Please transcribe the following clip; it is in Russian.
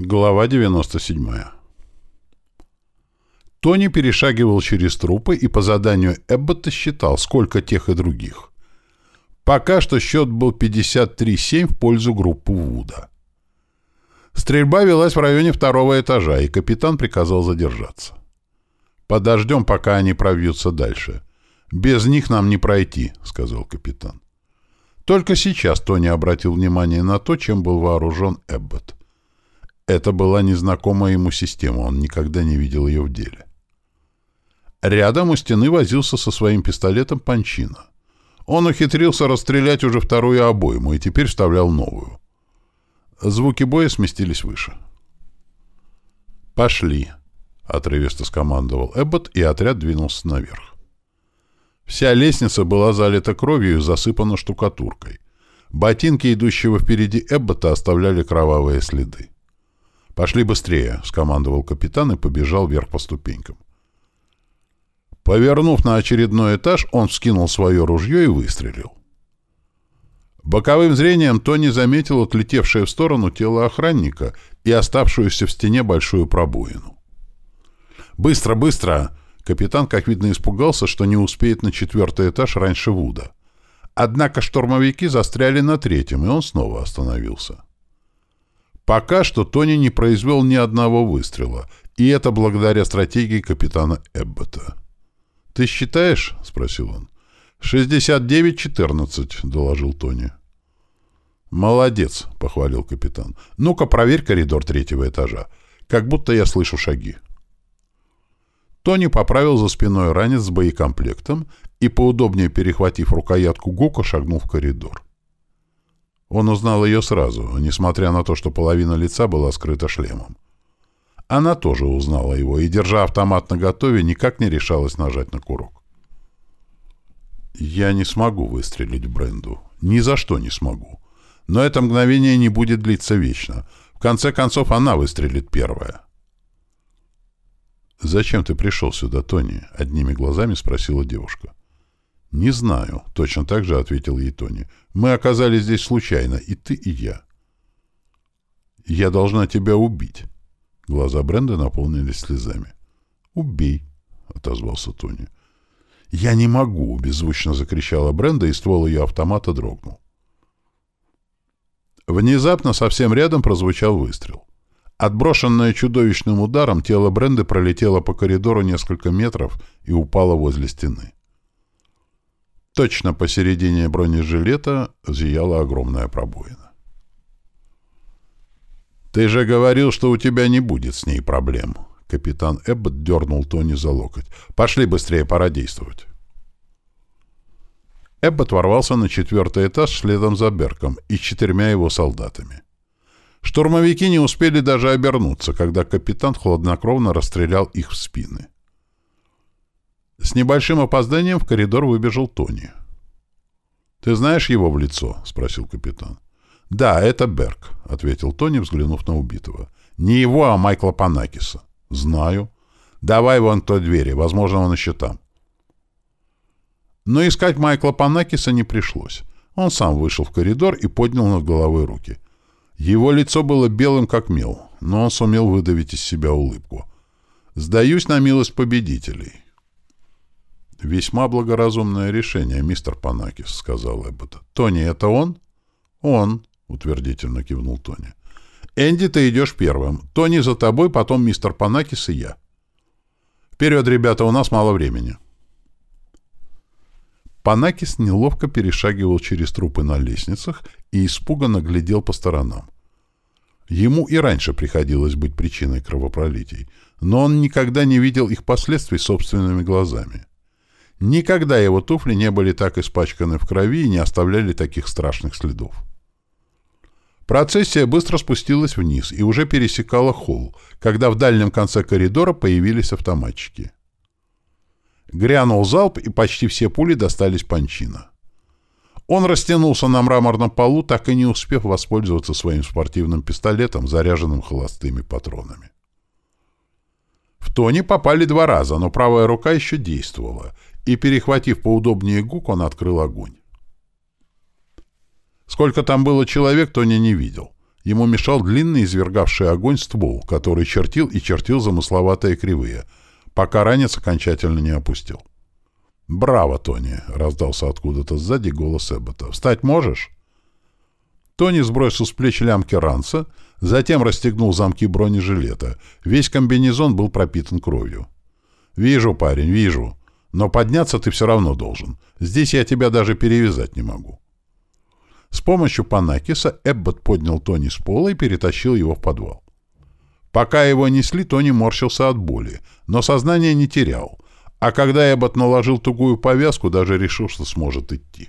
Глава 97. Тони перешагивал через трупы и по заданию Эббота считал, сколько тех и других. Пока что счет был 53-7 в пользу группы Вуда. Стрельба велась в районе второго этажа, и капитан приказал задержаться. «Подождем, пока они пробьются дальше. Без них нам не пройти», — сказал капитан. Только сейчас Тони обратил внимание на то, чем был вооружен Эббот. Это была незнакомая ему система, он никогда не видел ее в деле. Рядом у стены возился со своим пистолетом Панчина. Он ухитрился расстрелять уже вторую обойму и теперь вставлял новую. Звуки боя сместились выше. «Пошли», — отрывисто скомандовал Эббот, и отряд двинулся наверх. Вся лестница была залита кровью и засыпана штукатуркой. Ботинки идущего впереди Эббота оставляли кровавые следы. «Пошли быстрее», — скомандовал капитан и побежал вверх по ступенькам. Повернув на очередной этаж, он вскинул свое ружье и выстрелил. Боковым зрением Тони заметил отлетевшее в сторону тело охранника и оставшуюся в стене большую пробоину. «Быстро, быстро!» Капитан, как видно, испугался, что не успеет на четвертый этаж раньше Вуда. Однако штурмовики застряли на третьем, и он снова остановился. Пока что Тони не произвел ни одного выстрела, и это благодаря стратегии капитана Эббота. «Ты считаешь?» — спросил он. «Шестьдесят девять четырнадцать», — доложил Тони. «Молодец», — похвалил капитан. «Ну-ка, проверь коридор третьего этажа. Как будто я слышу шаги». Тони поправил за спиной ранец с боекомплектом и, поудобнее перехватив рукоятку Гука, шагнул в коридор. Он узнал ее сразу, несмотря на то, что половина лица была скрыта шлемом. Она тоже узнала его и, держа автомат наготове, никак не решалась нажать на курок. «Я не смогу выстрелить Бренду. Ни за что не смогу. Но это мгновение не будет длиться вечно. В конце концов, она выстрелит первая». «Зачем ты пришел сюда, Тони?» — одними глазами спросила девушка. «Не знаю», — точно так же ответил ей Тони. «Мы оказались здесь случайно, и ты, и я». «Я должна тебя убить». Глаза Бренда наполнились слезами. «Убей», — отозвался Тони. «Я не могу!» — беззвучно закричала Бренда, и ствол ее автомата дрогнул. Внезапно совсем рядом прозвучал выстрел. Отброшенное чудовищным ударом, тело Бренды пролетело по коридору несколько метров и упало возле стены. Точно посередине бронежилета зияла огромная пробоина. «Ты же говорил, что у тебя не будет с ней проблем». Капитан Эббот дернул Тони за локоть. «Пошли быстрее, пора действовать». Эббот ворвался на четвертый этаж следом за Берком и четырьмя его солдатами. Штурмовики не успели даже обернуться, когда капитан хладнокровно расстрелял их в спины. С небольшим опозданием в коридор выбежал Тони. «Ты знаешь его в лицо?» — спросил капитан. «Да, это Берг», — ответил Тони, взглянув на убитого. «Не его, а Майкла Панакиса». «Знаю». «Давай вон к той двери, возможно, он еще там». Но искать Майкла Панакиса не пришлось. Он сам вышел в коридор и поднял над головой руки. Его лицо было белым, как мел, но он сумел выдавить из себя улыбку. «Сдаюсь на милость победителей». «Весьма благоразумное решение, мистер Панакис», — сказал Эббот. «Тони, это он?» «Он», — утвердительно кивнул Тони. «Энди, ты идешь первым. Тони за тобой, потом мистер Панакис и я». «Вперед, ребята, у нас мало времени». Панакис неловко перешагивал через трупы на лестницах и испуганно глядел по сторонам. Ему и раньше приходилось быть причиной кровопролитий, но он никогда не видел их последствий собственными глазами. Никогда его туфли не были так испачканы в крови и не оставляли таких страшных следов. Процессия быстро спустилась вниз и уже пересекала холл, когда в дальнем конце коридора появились автоматчики. Грянул залп, и почти все пули достались Панчина. Он растянулся на мраморном полу, так и не успев воспользоваться своим спортивным пистолетом, заряженным холостыми патронами. Тони попали два раза, но правая рука еще действовала, и, перехватив поудобнее гук, он открыл огонь. Сколько там было человек, Тони не видел. Ему мешал длинный извергавший огонь ствол, который чертил и чертил замысловатые кривые, пока ранец окончательно не опустил. «Браво, Тони!» — раздался откуда-то сзади голос Эббота. «Встать можешь?» Тони сбросил с плеч лямки ранца, затем расстегнул замки бронежилета. Весь комбинезон был пропитан кровью. «Вижу, парень, вижу. Но подняться ты все равно должен. Здесь я тебя даже перевязать не могу». С помощью Панакиса Эббот поднял Тони с пола и перетащил его в подвал. Пока его несли, Тони морщился от боли, но сознание не терял, а когда Эббот наложил тугую повязку, даже решил, что сможет идти.